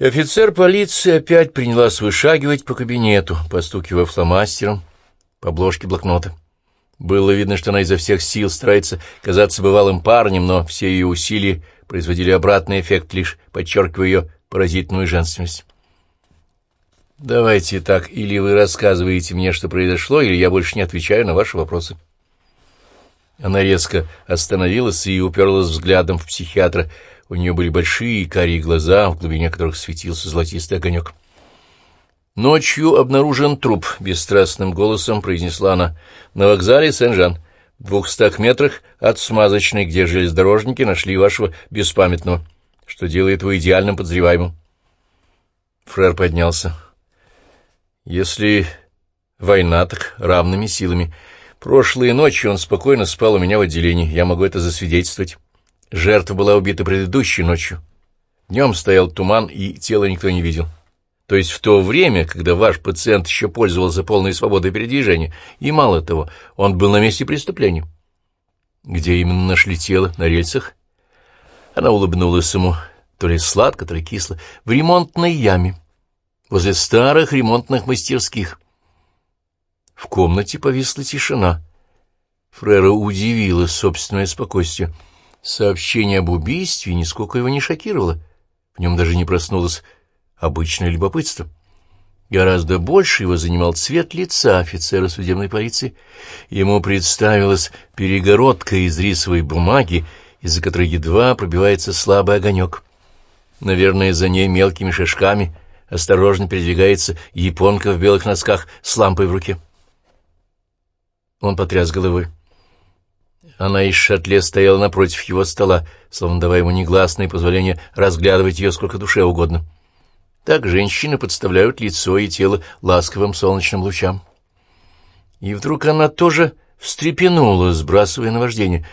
Офицер полиции опять принялась вышагивать по кабинету, постукивая фломастером по обложке блокнота. Было видно, что она изо всех сил старается казаться бывалым парнем, но все ее усилия производили обратный эффект, лишь подчеркивая ее поразительную женственность. «Давайте так, или вы рассказываете мне, что произошло, или я больше не отвечаю на ваши вопросы». Она резко остановилась и уперлась взглядом в психиатра, у нее были большие карие глаза, в глубине которых светился золотистый огонек. «Ночью обнаружен труп», — бесстрастным голосом произнесла она, — «на вокзале Сен-Жан, в двухстах метрах от смазочной, где железнодорожники нашли вашего беспамятного, что делает его идеальным подозреваемым». Фрер поднялся. «Если война, так равными силами. Прошлой ночью он спокойно спал у меня в отделении, я могу это засвидетельствовать». Жертва была убита предыдущей ночью. Днем стоял туман, и тело никто не видел. То есть в то время, когда ваш пациент еще пользовался полной свободой передвижения, и мало того, он был на месте преступления. Где именно нашли тело? На рельсах? Она улыбнулась ему, то ли сладко, то ли кисло, в ремонтной яме, возле старых ремонтных мастерских. В комнате повисла тишина. Фрера удивила собственное спокойствие — Сообщение об убийстве нисколько его не шокировало. В нем даже не проснулось обычное любопытство. Гораздо больше его занимал цвет лица офицера судебной полиции. Ему представилась перегородка из рисовой бумаги, из-за которой едва пробивается слабый огонек. Наверное, за ней мелкими шажками осторожно передвигается японка в белых носках с лампой в руке. Он потряс головой. Она из шатле стояла напротив его стола, словно давая ему негласное позволение разглядывать ее сколько душе угодно. Так женщины подставляют лицо и тело ласковым солнечным лучам. И вдруг она тоже встрепенула, сбрасывая наваждение.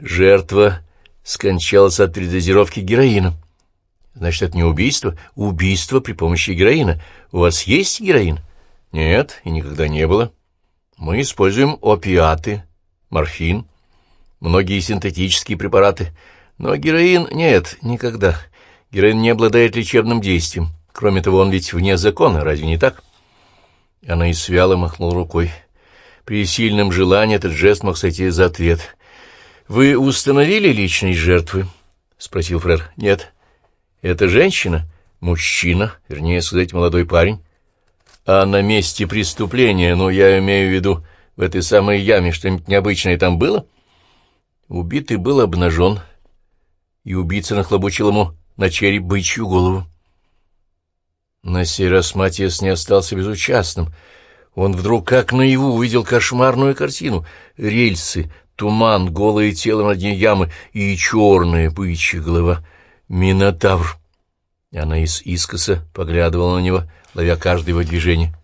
Жертва скончалась от передозировки героина. Значит, это не убийство, убийство при помощи героина. У вас есть героин? Нет, и никогда не было. Мы используем опиаты, морфин многие синтетические препараты, но героин нет, никогда. Героин не обладает лечебным действием. Кроме того, он ведь вне закона, разве не так? Она и махнула рукой. При сильном желании этот жест мог сойти за ответ. «Вы установили личность жертвы?» — спросил Фрер. «Нет». «Это женщина?» «Мужчина, вернее сказать, молодой парень». «А на месте преступления, ну, я имею в виду, в этой самой яме что-нибудь необычное там было?» Убитый был обнажен, и убийца нахлобучил ему на череп бычью голову. На сей раз Матиас не остался безучастным. Он вдруг как наяву увидел кошмарную картину. Рельсы, туман, голое тело на дне ямы и черная бычья голова. Минотавр. Она из искоса поглядывала на него, ловя каждое его движение.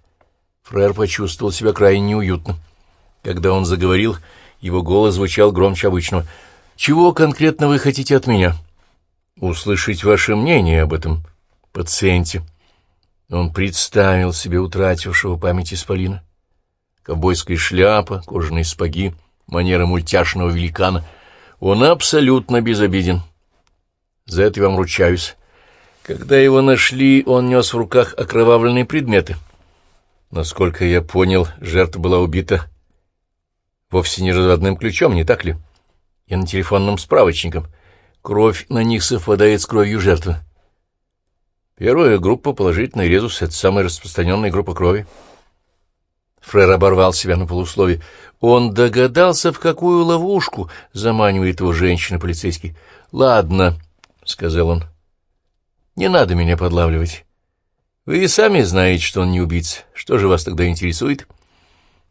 Фрер почувствовал себя крайне неуютно. Когда он заговорил, его голос звучал громче обычного. «Чего конкретно вы хотите от меня?» «Услышать ваше мнение об этом пациенте». Он представил себе утратившего память исполина. Ковбойская шляпа, кожаные спаги, манера мультяшного великана. Он абсолютно безобиден. За это я вам ручаюсь. Когда его нашли, он нес в руках окровавленные предметы. Насколько я понял, жертва была убита Вовсе не разводным ключом, не так ли? И на телефонном справочником. Кровь на них совпадает с кровью жертвы. Первая группа положительный резус — это самая распространенная группа крови. Фрер оборвал себя на полуслове. Он догадался, в какую ловушку заманивает его женщина-полицейский. «Ладно», — сказал он, — «не надо меня подлавливать. Вы и сами знаете, что он не убийца. Что же вас тогда интересует?»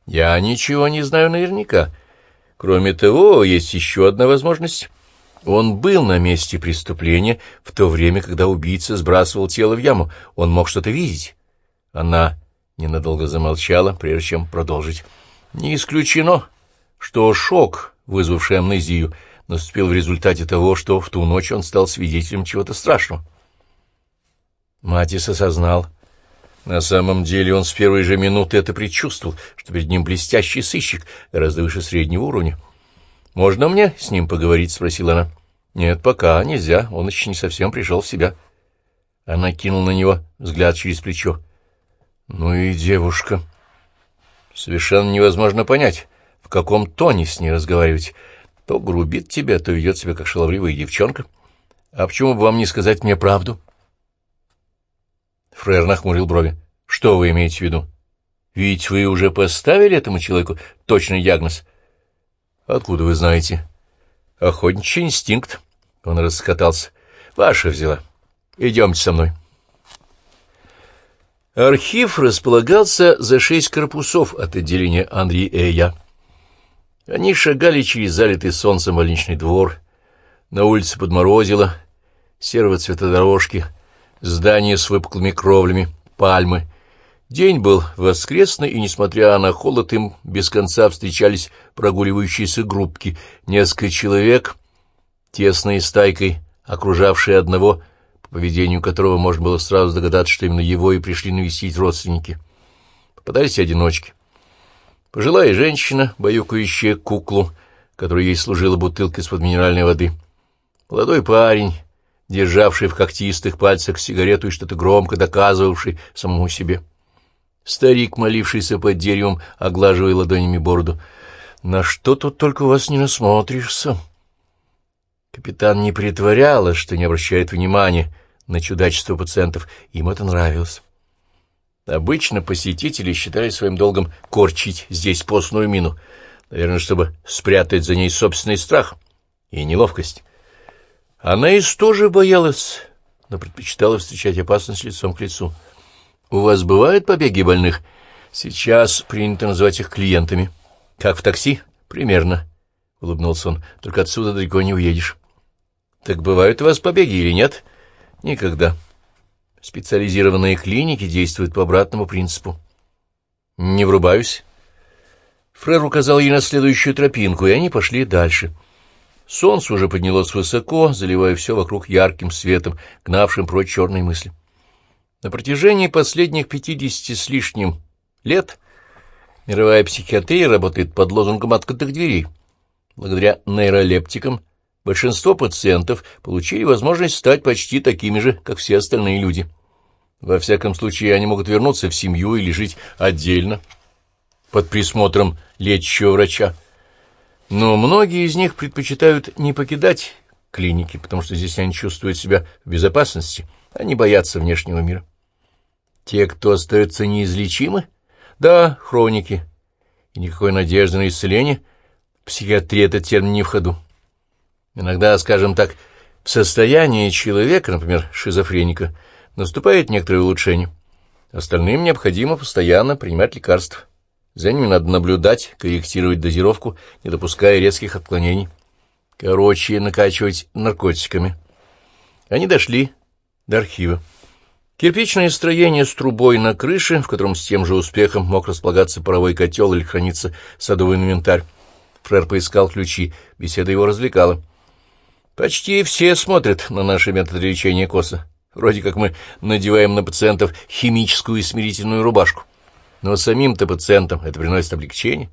Я ничего не знаю наверняка. Кроме того, есть еще одна возможность. Он был на месте преступления в то время, когда убийца сбрасывал тело в яму. Он мог что-то видеть. Она ненадолго замолчала, прежде чем продолжить. Не исключено, что шок, вызвавший амнезию, наступил в результате того, что в ту ночь он стал свидетелем чего-то страшного. Матис осознал, на самом деле он с первой же минуты это предчувствовал, что перед ним блестящий сыщик, гораздо выше среднего уровня. «Можно мне с ним поговорить?» — спросила она. «Нет, пока нельзя, он еще не совсем пришел в себя». Она кинула на него взгляд через плечо. Ну и девушка. Совершенно невозможно понять, в каком тоне с ней разговаривать. То грубит тебя, то ведет себя как шаловливая девчонка. А почему бы вам не сказать мне правду? Фрер нахмурил брови. Что вы имеете в виду? Ведь вы уже поставили этому человеку точный диагноз. Откуда вы знаете? Охотничий инстинкт. Он раскатался. Ваша взяла. Идемте со мной. Архив располагался за шесть корпусов от отделения Андрей Эя. Они шагали через залитый солнцем больничный двор. На улице подморозило, серого цвета дорожки, здания с выпуклыми кровлями, пальмы. День был воскресный, и, несмотря на холод, им без конца встречались прогуливающиеся группки, несколько человек, тесной стайкой, окружавшие одного, по поведению которого можно было сразу догадаться, что именно его и пришли навестить родственники. Попадались одиночки. Пожилая женщина, баюкающая куклу, которая ей служила бутылкой из-под минеральной воды. Молодой парень, державший в когтистых пальцах сигарету и что-то громко доказывавший самому себе. Старик, молившийся под деревом, оглаживая ладонями бороду. «На что тут только у вас не насмотришься?» Капитан не притворяла, что не обращает внимания на чудачество пациентов. Им это нравилось. Обычно посетители считали своим долгом корчить здесь постную мину, наверное, чтобы спрятать за ней собственный страх и неловкость. Она и тоже боялась, но предпочитала встречать опасность лицом к лицу. «У вас бывают побеги больных?» «Сейчас принято называть их клиентами». «Как в такси?» «Примерно», — улыбнулся он. «Только отсюда далеко не уедешь». «Так бывают у вас побеги или нет?» «Никогда». Специализированные клиники действуют по обратному принципу. Не врубаюсь. Фрер указал ей на следующую тропинку, и они пошли дальше. Солнце уже поднялось высоко, заливая все вокруг ярким светом, гнавшим прочь черные мысли. На протяжении последних пятидесяти с лишним лет мировая психиатрия работает под лозунгом открытых дверей. Благодаря нейролептикам большинство пациентов получили возможность стать почти такими же, как все остальные люди. Во всяком случае, они могут вернуться в семью или жить отдельно, под присмотром лечащего врача. Но многие из них предпочитают не покидать клиники, потому что здесь они чувствуют себя в безопасности, они боятся внешнего мира. Те, кто остается неизлечимы? Да, хроники. И никакой надежды на исцеление. В психиатрии этот термин не в ходу. Иногда, скажем так, в состоянии человека, например, шизофреника, наступает некоторое улучшение. Остальным необходимо постоянно принимать лекарства. За ними надо наблюдать, корректировать дозировку, не допуская резких отклонений. Короче, накачивать наркотиками. Они дошли до архива. Кирпичное строение с трубой на крыше, в котором с тем же успехом мог располагаться паровой котел или храниться садовый инвентарь. Фрер поискал ключи, беседа его развлекала. Почти все смотрят на наши методы лечения коса. Вроде как мы надеваем на пациентов химическую и смирительную рубашку. Но самим-то пациентам это приносит облегчение.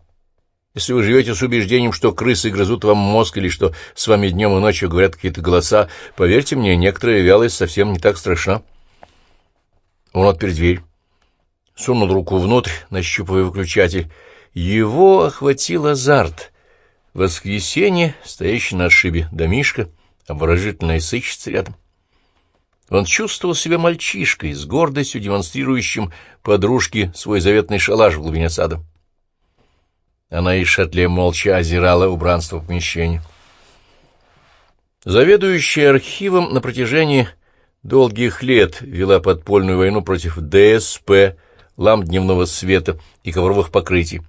Если вы живете с убеждением, что крысы грызут вам мозг или что с вами днем и ночью говорят какие-то голоса, поверьте мне, некоторая вялость совсем не так страшна. Он отпер дверь, сунул руку внутрь, нащупывая выключатель. Его охватил азарт — воскресенье, стоящий на отшибе домишка, обворожительная сыщица рядом. Он чувствовал себя мальчишкой, с гордостью демонстрирующим подружке свой заветный шалаш в глубине сада. Она и шатле молча озирала убранство помещения. Заведующая архивом на протяжении долгих лет вела подпольную войну против ДСП, ламп дневного света и ковровых покрытий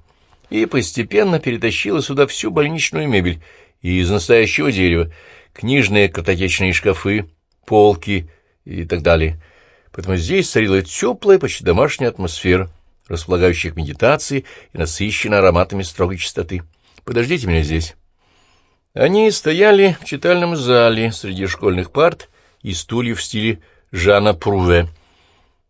и постепенно перетащила сюда всю больничную мебель из настоящего дерева, книжные картотечные шкафы, полки и так далее. Поэтому здесь царила теплая, почти домашняя атмосфера, располагающая к медитации и насыщенная ароматами строгой чистоты. «Подождите меня здесь». Они стояли в читальном зале среди школьных парт и стульев в стиле Жана Пруве.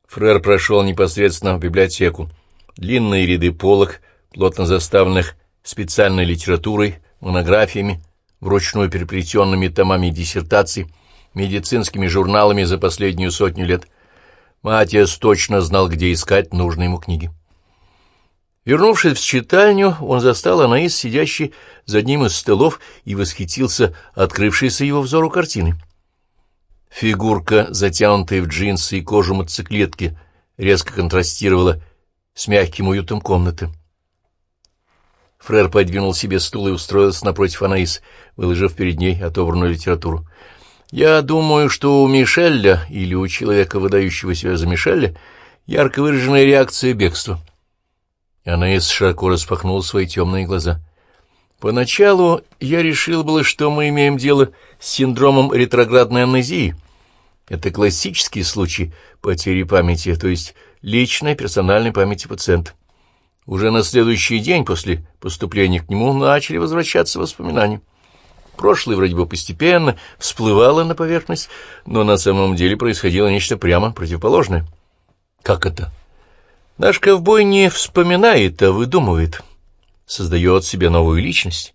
Фрер прошел непосредственно в библиотеку. Длинные ряды полок — плотно заставленных специальной литературой, монографиями, вручную переплетенными томами диссертаций, медицинскими журналами за последнюю сотню лет. Матиас точно знал, где искать нужные ему книги. Вернувшись в читальню, он застал Анаис, сидящий за одним из столов, и восхитился открывшейся его взору картины. Фигурка, затянутая в джинсы и кожу мотоциклетки, резко контрастировала с мягким уютом комнаты. Фрер подвинул себе стул и устроился напротив Анаис, выложив перед ней отобранную литературу. «Я думаю, что у Мишеля или у человека, выдающего себя за Мишеля, ярко выраженная реакция бегства». Анаис широко распахнула свои темные глаза. «Поначалу я решил было, что мы имеем дело с синдромом ретроградной амнезии. Это классический случай потери памяти, то есть личной персональной памяти пациента. Уже на следующий день после поступления к нему начали возвращаться воспоминания. Прошлое вроде бы постепенно всплывало на поверхность, но на самом деле происходило нечто прямо противоположное. Как это? Наш ковбой не вспоминает, а выдумывает, создает себе новую личность.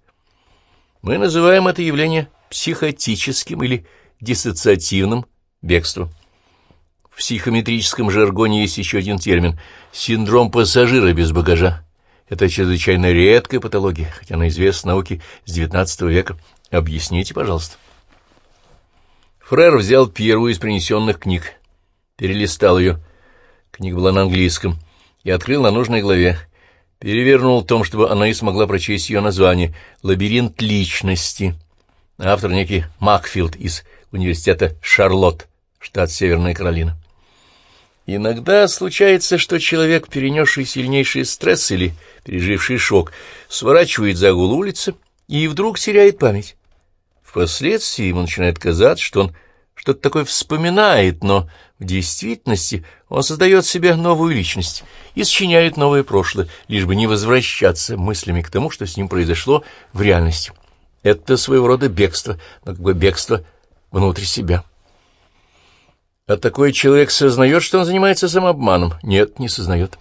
Мы называем это явление психотическим или диссоциативным бегством. В психометрическом жаргоне есть еще один термин — синдром пассажира без багажа. Это чрезвычайно редкая патология, хотя она известна науке с XIX века. Объясните, пожалуйста. Фрер взял первую из принесенных книг, перелистал ее. Книга была на английском. И открыл на нужной главе. Перевернул том, чтобы она и смогла прочесть ее название «Лабиринт личности». Автор некий Макфилд из университета Шарлотт, штат Северная Каролина. Иногда случается, что человек, перенесший сильнейший стресс или переживший шок, сворачивает за угол улицы и вдруг теряет память. Впоследствии ему начинает казаться, что он что-то такое вспоминает, но в действительности он создает себе новую личность и сочиняет новое прошлое, лишь бы не возвращаться мыслями к тому, что с ним произошло в реальности. Это своего рода бегство, но как бы бегство внутрь себя. А такой человек сознает, что он занимается самообманом? Нет, не сознает.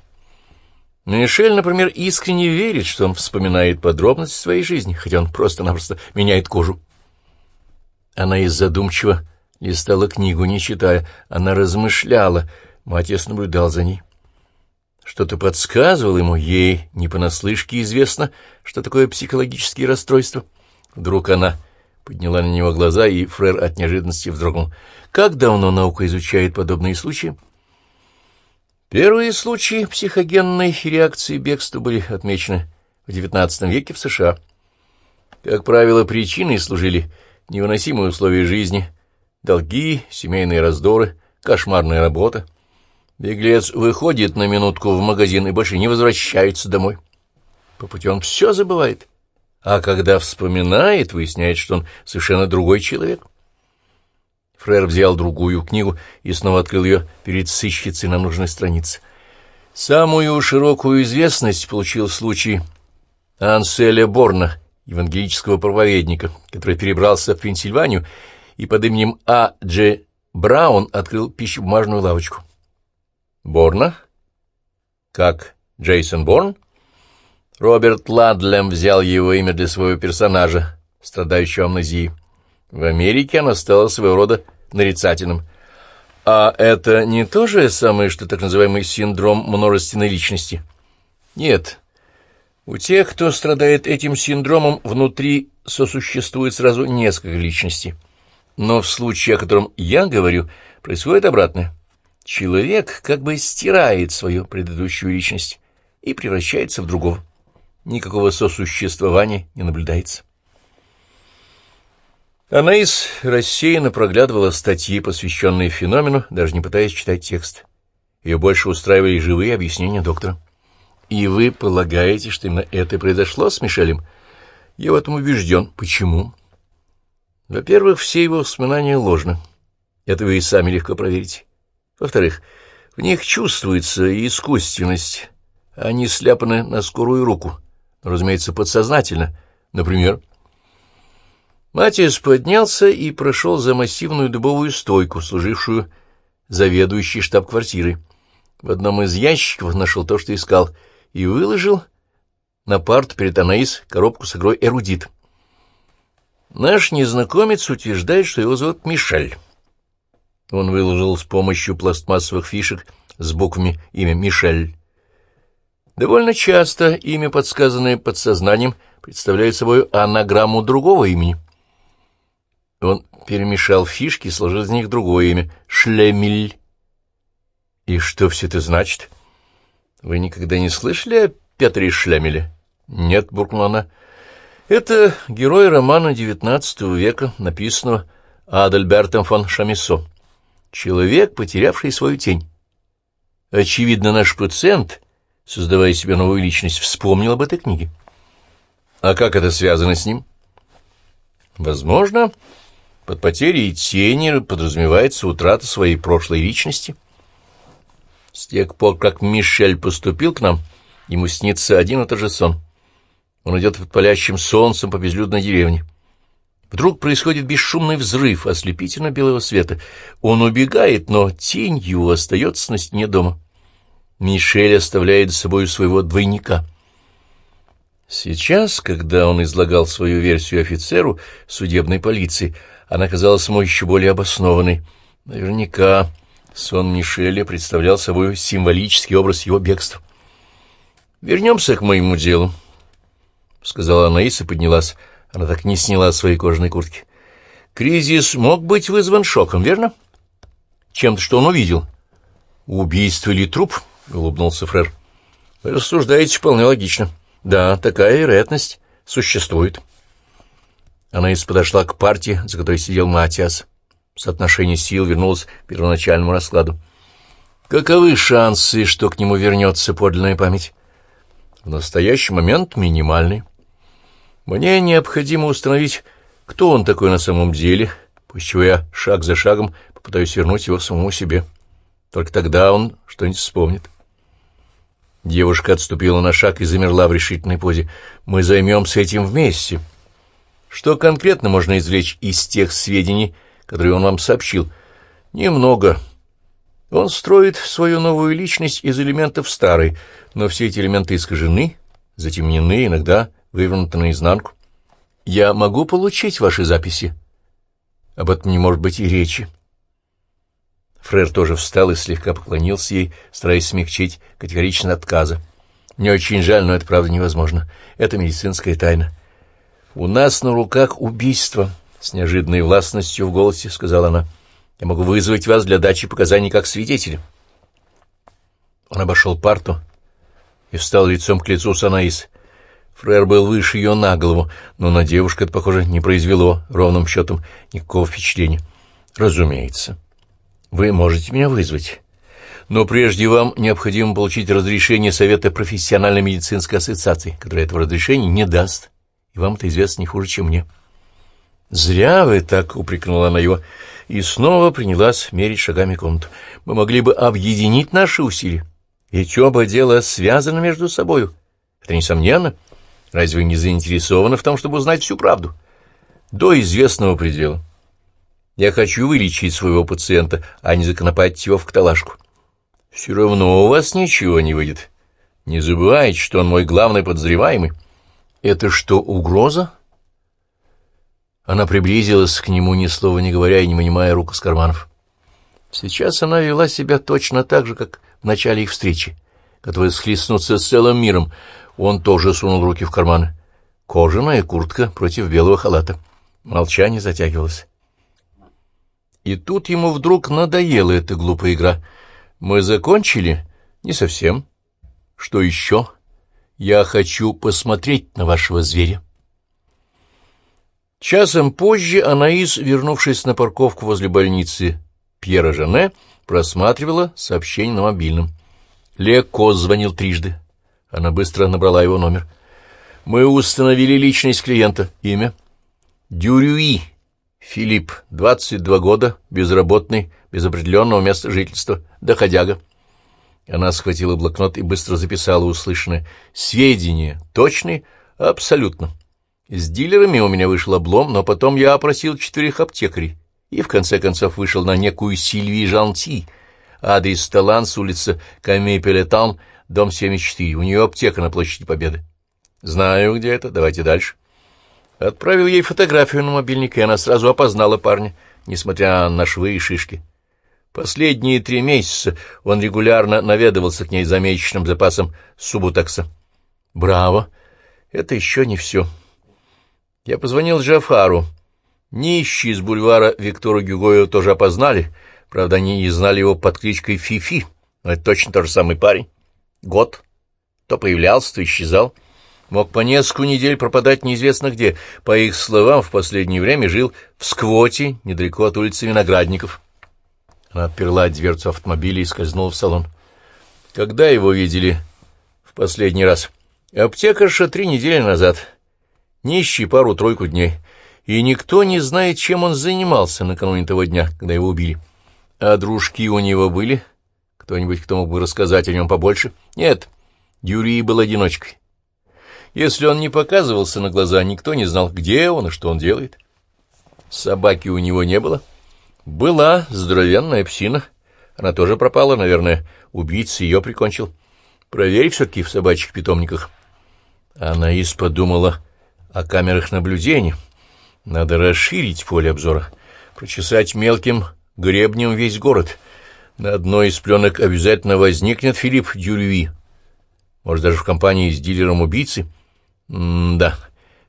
Мишель, например, искренне верит, что он вспоминает подробности своей жизни, хотя он просто-напросто меняет кожу. Она из задумчиво листала книгу, не читая. Она размышляла. Матьяс наблюдал за ней. Что-то подсказывало ему, ей не понаслышке известно, что такое психологические расстройства. Вдруг она подняла на него глаза, и Фрер от неожиданности вздрогнул. Как давно наука изучает подобные случаи? Первые случаи психогенной реакции бегства были отмечены в XIX веке в США. Как правило, причиной служили невыносимые условия жизни, долги, семейные раздоры, кошмарная работа. Беглец выходит на минутку в магазин и больше не возвращается домой. По пути он все забывает, а когда вспоминает, выясняет, что он совершенно другой человек. Фрер взял другую книгу и снова открыл ее перед сыщицей на нужной странице. Самую широкую известность получил случай Анселя Борна, евангелического проповедника, который перебрался в Пенсильванию и под именем А. Дж. Браун открыл пищебумажную лавочку. Борна? Как Джейсон Борн? Роберт Ладлем взял его имя для своего персонажа, страдающего амнезией. В Америке оно стало своего рода нарицательным. А это не то же самое, что так называемый синдром множественной личности? Нет. У тех, кто страдает этим синдромом, внутри сосуществует сразу несколько личностей. Но в случае, о котором я говорю, происходит обратное. Человек как бы стирает свою предыдущую личность и превращается в другого. Никакого сосуществования не наблюдается. Анаис рассеянно проглядывала статьи, посвященные феномену, даже не пытаясь читать текст. Ее больше устраивали живые объяснения доктора. «И вы полагаете, что именно это произошло с Мишелем?» «Я в этом убежден. Почему?» «Во-первых, все его воспоминания ложны. Это вы и сами легко проверите. Во-вторых, в них чувствуется искусственность. Они сляпаны на скорую руку, разумеется, подсознательно. Например...» Матиас поднялся и прошел за массивную дубовую стойку, служившую заведующей штаб-квартирой. В одном из ящиков нашел то, что искал, и выложил на парт перед Анаис коробку с игрой «Эрудит». Наш незнакомец утверждает, что его зовут Мишель. Он выложил с помощью пластмассовых фишек с буквами имя Мишель. Довольно часто имя, подсказанное подсознанием, представляет собой анаграмму другого имени. Он перемешал фишки и сложил из них другое имя — Шлемель. И что все это значит? Вы никогда не слышали о Петре Шлемеле? Нет, буркнула она. Это герой романа XIX века, написанного Адальбертом фон Шамисо. Человек, потерявший свою тень. Очевидно, наш пациент, создавая себе новую личность, вспомнил об этой книге. А как это связано с ним? Возможно, под потерей тени подразумевается утрата своей прошлой личности. С тех пор, как Мишель поступил к нам, ему снится один и тот же сон. Он идет под палящим солнцем по безлюдной деревне. Вдруг происходит бесшумный взрыв ослепительно-белого света. Он убегает, но тень его остается на стене дома. Мишель оставляет за собой своего двойника. Сейчас, когда он излагал свою версию офицеру судебной полиции, она казалась ему еще более обоснованной. Наверняка сон Мишеля представлял собой символический образ его бегства. «Вернемся к моему делу», — сказала Анаис и поднялась. Она так не сняла своей кожаной куртки. «Кризис мог быть вызван шоком, верно? Чем-то, что он увидел?» «Убийство или труп?» — улыбнулся Фрер. «Вы рассуждаете вполне логично. Да, такая вероятность существует». Анаис подошла к партии, за которой сидел Матиас. Соотношение сил вернулось к первоначальному раскладу. «Каковы шансы, что к нему вернется подлинная память?» «В настоящий момент минимальный. Мне необходимо установить, кто он такой на самом деле, после чего я шаг за шагом попытаюсь вернуть его самому себе. Только тогда он что-нибудь вспомнит». Девушка отступила на шаг и замерла в решительной позе. «Мы займемся этим вместе». Что конкретно можно извлечь из тех сведений, которые он вам сообщил? Немного. Он строит свою новую личность из элементов старой, но все эти элементы искажены, затемнены, иногда вывернуты наизнанку. Я могу получить ваши записи? Об этом не может быть и речи. Фрер тоже встал и слегка поклонился ей, стараясь смягчить категорично отказа. Мне очень жаль, но это правда невозможно. Это медицинская тайна. «У нас на руках убийство», — с неожиданной властностью в голосе сказала она. «Я могу вызвать вас для дачи показаний как свидетеля». Он обошел парту и встал лицом к лицу с Анаис. Фрер был выше ее на голову, но на девушку это, похоже, не произвело ровным счетом никакого впечатления. «Разумеется. Вы можете меня вызвать». Но прежде вам необходимо получить разрешение Совета профессиональной медицинской ассоциации, которая этого разрешения не даст и вам это известно не хуже, чем мне. «Зря вы так!» — упрекнула она его, и снова принялась мерить шагами комнату. «Мы могли бы объединить наши усилия, ведь оба дела связаны между собою. Это несомненно. Разве вы не заинтересованы в том, чтобы узнать всю правду? До известного предела. Я хочу вылечить своего пациента, а не законопатить его в каталажку. Все равно у вас ничего не выйдет. Не забывайте, что он мой главный подозреваемый». «Это что, угроза?» Она приблизилась к нему, ни слова не говоря и не вынимая рук из карманов. Сейчас она вела себя точно так же, как в начале их встречи, готовая схлестнуться с целым миром. Он тоже сунул руки в карманы. Кожаная куртка против белого халата. Молчание затягивалось. И тут ему вдруг надоела эта глупая игра. «Мы закончили?» «Не совсем. Что еще?» Я хочу посмотреть на вашего зверя. Часом позже Анаис, вернувшись на парковку возле больницы Пьера Жене, просматривала сообщение на мобильном. Леко звонил трижды. Она быстро набрала его номер. «Мы установили личность клиента. Имя?» «Дюрюи. Филипп. 22 года. Безработный. Без определенного места жительства. Доходяга». Она схватила блокнот и быстро записала услышанное. Сведения точные? Абсолютно. С дилерами у меня вышел облом, но потом я опросил четырех аптекарей и в конце концов вышел на некую Сильви Жанти. Адрес Таланс, улица Камий-Пельтан, дом 74. У нее аптека на площади Победы. Знаю, где это. Давайте дальше. Отправил ей фотографию на мобильник, и она сразу опознала парня, несмотря на швы и шишки. Последние три месяца он регулярно наведывался к ней за месячным запасом субутакса. «Браво! Это еще не все». Я позвонил Джафару. Нищие из бульвара Виктора Гюгоя тоже опознали. Правда, они не знали его под кличкой Фифи. Но это точно тот же самый парень. Год. То появлялся, то исчезал. Мог по несколько недель пропадать неизвестно где. По их словам, в последнее время жил в Сквоте, недалеко от улицы Виноградников. Она отперла дверцу автомобиля и скользнула в салон. Когда его видели в последний раз? Аптекарша три недели назад. Нищий пару-тройку дней. И никто не знает, чем он занимался накануне того дня, когда его убили. А дружки у него были? Кто-нибудь, кто мог бы рассказать о нем побольше? Нет, Юрий был одиночкой. Если он не показывался на глаза, никто не знал, где он и что он делает. Собаки у него не было. Была здоровенная псина. Она тоже пропала, наверное. Убийца ее прикончил. Проверь все-таки в собачьих питомниках. Анаис подумала о камерах наблюдения. Надо расширить поле обзора, прочесать мелким гребнем весь город. На одной из пленок обязательно возникнет Филипп Дюрюи. Может, даже в компании с дилером убийцы — М-да,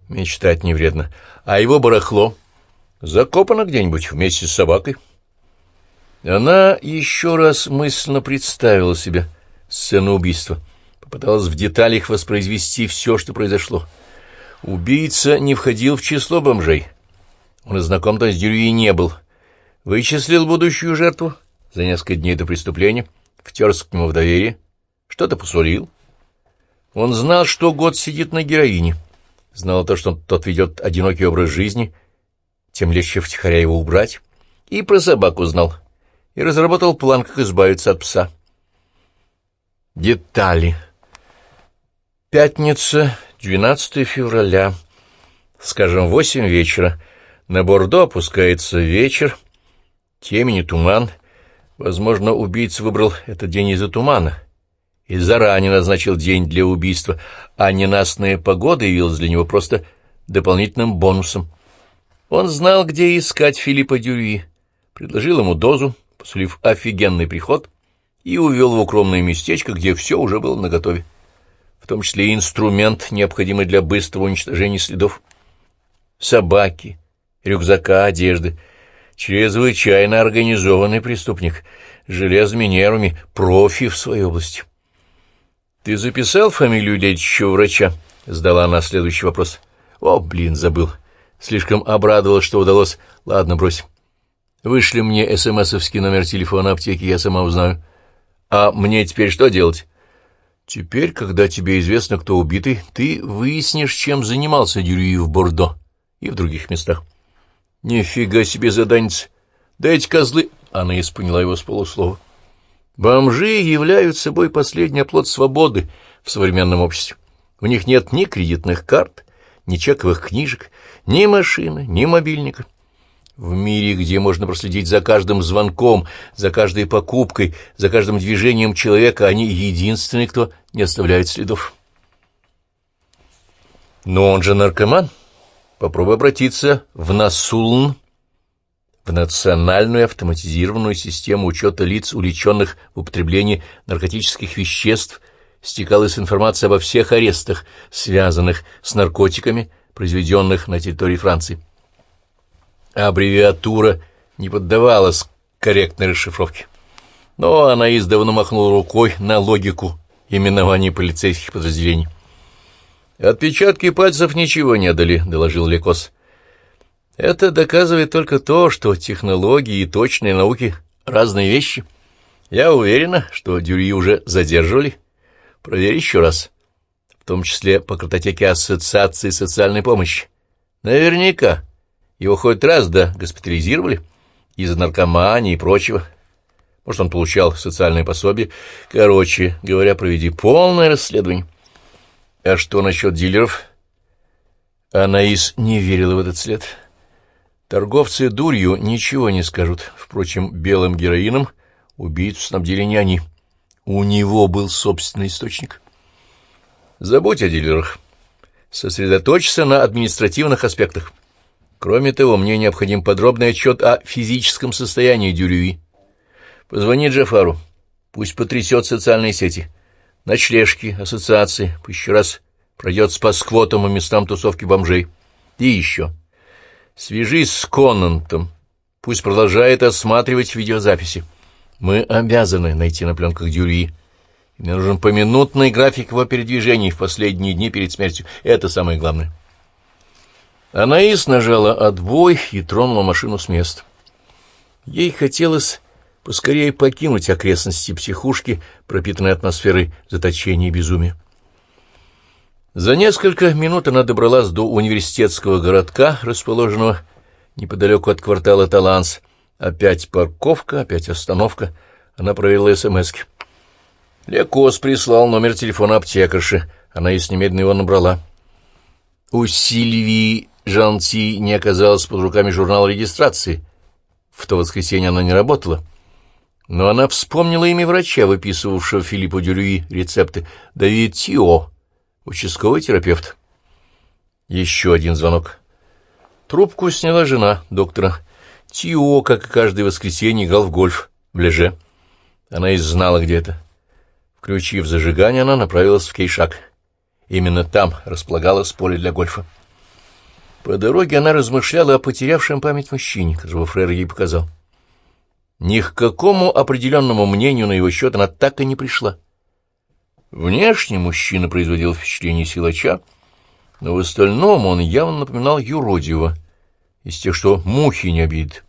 мечтать не вредно. А его барахло закопано где-нибудь вместе с собакой. Она еще раз мысленно представила себе сцену убийства, попыталась в деталях воспроизвести все, что произошло. Убийца не входил в число бомжей. Он и знаком-то с Дюрюи не был. Вычислил будущую жертву за несколько дней до преступления, втерся к нему в доверие, что-то посулил, он знал, что год сидит на героине, знал то, что тот ведет одинокий образ жизни, тем легче втихаря его убрать, и про собаку знал, и разработал план, как избавиться от пса. Детали. Пятница, 12 февраля, скажем, восемь вечера. На Бордо опускается вечер, темень и туман. Возможно, убийца выбрал этот день из-за тумана — и заранее назначил день для убийства, а ненастная погода явилась для него просто дополнительным бонусом. Он знал, где искать Филиппа Дюрьи, предложил ему дозу, посулив офигенный приход, и увел в укромное местечко, где все уже было наготове, в том числе и инструмент, необходимый для быстрого уничтожения следов. Собаки, рюкзака, одежды. Чрезвычайно организованный преступник, железными нервами, профи в своей области. «Ты записал фамилию лечащего врача?» — сдала она следующий вопрос. «О, блин, забыл. Слишком обрадовалась, что удалось. Ладно, брось. Вышли мне смсовский номер телефона аптеки, я сама узнаю. А мне теперь что делать?» «Теперь, когда тебе известно, кто убитый, ты выяснишь, чем занимался Дюрюи в Бордо и в других местах». «Нифига себе заданец! Да эти козлы...» Она исполнила его с полуслова. Бомжи являются собой последний оплот свободы в современном обществе. У них нет ни кредитных карт, ни чековых книжек, ни машины, ни мобильника. В мире, где можно проследить за каждым звонком, за каждой покупкой, за каждым движением человека, они единственные, кто не оставляет следов. Но он же наркоман. Попробуй обратиться в Насулн в национальную автоматизированную систему учета лиц, увлеченных в употреблении наркотических веществ, стекалась информация обо всех арестах, связанных с наркотиками, произведенных на территории Франции. Аббревиатура не поддавалась корректной расшифровке. Но она издавна махнула рукой на логику именования полицейских подразделений. «Отпечатки пальцев ничего не дали», — доложил Лекос. Это доказывает только то, что технологии и точные науки — разные вещи. Я уверена, что Дюрьи уже задерживали. Проверь еще раз. В том числе по картотеке Ассоциации социальной помощи. Наверняка. Его хоть раз, да, госпитализировали. Из-за наркомании и прочего. Может, он получал социальное пособие. Короче говоря, проведи полное расследование. А что насчет дилеров? Анаис не верила в этот след. — Торговцы дурью ничего не скажут. Впрочем, белым героином убийцу снабдили не они. У него был собственный источник. Забудь о дилерах. сосредоточься на административных аспектах. Кроме того, мне необходим подробный отчет о физическом состоянии Дюрюи. Позвони Джафару, пусть потрясет социальные сети, ночлежки, ассоциации, пусть еще раз пройдет по сквотам и местам тусовки бомжей. И еще. Свяжись с Коннантом, пусть продолжает осматривать видеозаписи. Мы обязаны найти на пленках Дюрюи. Мне нужен поминутный график его передвижений в последние дни перед смертью. Это самое главное. Анаис нажала отбой и тронула машину с места. Ей хотелось поскорее покинуть окрестности психушки, пропитанной атмосферой заточения и безумия. За несколько минут она добралась до университетского городка, расположенного неподалеку от квартала Таланс. Опять парковка, опять остановка. Она проверила СМСки. Лекос прислал номер телефона аптекарши. Она и с немедленно его набрала. У Сильвии Жанти не оказалось под руками журнала регистрации. В то воскресенье она не работала. Но она вспомнила имя врача, выписывавшего Филиппу Дюрюи рецепты. Давид Тио, участковый терапевт. Еще один звонок. Трубку сняла жена доктора. Тио, как и каждое воскресенье, играл в гольф в Леже. Она и знала, где это. Включив зажигание, она направилась в Кейшак. Именно там располагалось поле для гольфа. По дороге она размышляла о потерявшем память мужчине, которого Фрер ей показал. Ни к какому определенному мнению на его счет она так и не пришла. Внешне мужчина производил впечатление силача, но в остальном он явно напоминал юродивого, из тех, что мухи не обидит.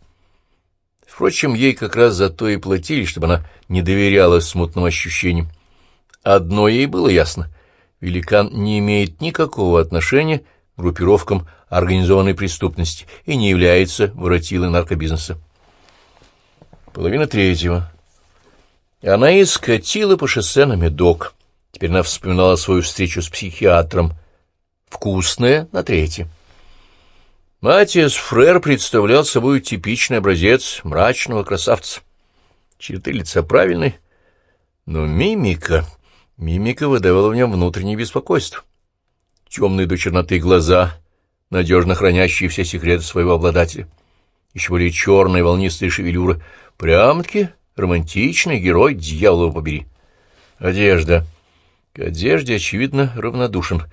Впрочем, ей как раз за то и платили, чтобы она не доверяла смутным ощущениям. Одно ей было ясно — великан не имеет никакого отношения к группировкам организованной преступности и не является воротилой наркобизнеса. Половина третьего. Она и скатила по шоссе на медок. Теперь она вспоминала свою встречу с психиатром. Вкусная на третье. Матиас Фрер представлял собой типичный образец мрачного красавца. Черты лица правильные, но мимика... Мимика выдавала в нем внутреннее беспокойство. Темные до черноты глаза — надежно хранящие все секреты своего обладателя. Еще более черная волнистая шевелюра. Прям-таки романтичный герой, дьявола побери. Одежда. К одежде, очевидно, равнодушен.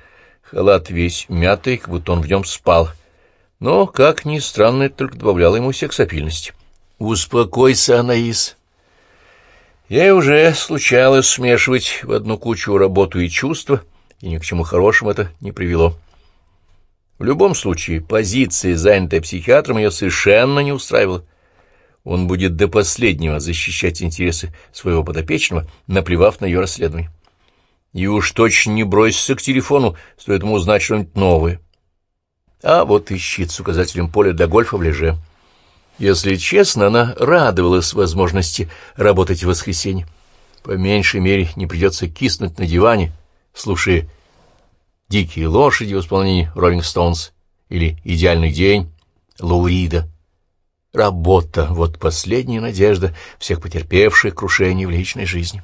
Халат весь мятый, как будто он в нем спал. Но, как ни странно, это только добавляло ему сексапильности. «Успокойся, Анаис». Ей уже случалось смешивать в одну кучу работу и чувства, и ни к чему хорошему это не привело. В любом случае, позиция, занятая психиатром, ее совершенно не устраивала. Он будет до последнего защищать интересы своего подопечного, наплевав на ее расследование. И уж точно не бросится к телефону, стоит ему узнать что-нибудь новое. А вот ищет с указателем поля для гольфа в леже. Если честно, она радовалась возможности работать в воскресенье. По меньшей мере не придется киснуть на диване, слушая «Дикие лошади» в исполнении «Роллинг Стоунс» или «Идеальный день» Лаурида. Работа — вот последняя надежда всех потерпевших крушение в личной жизни.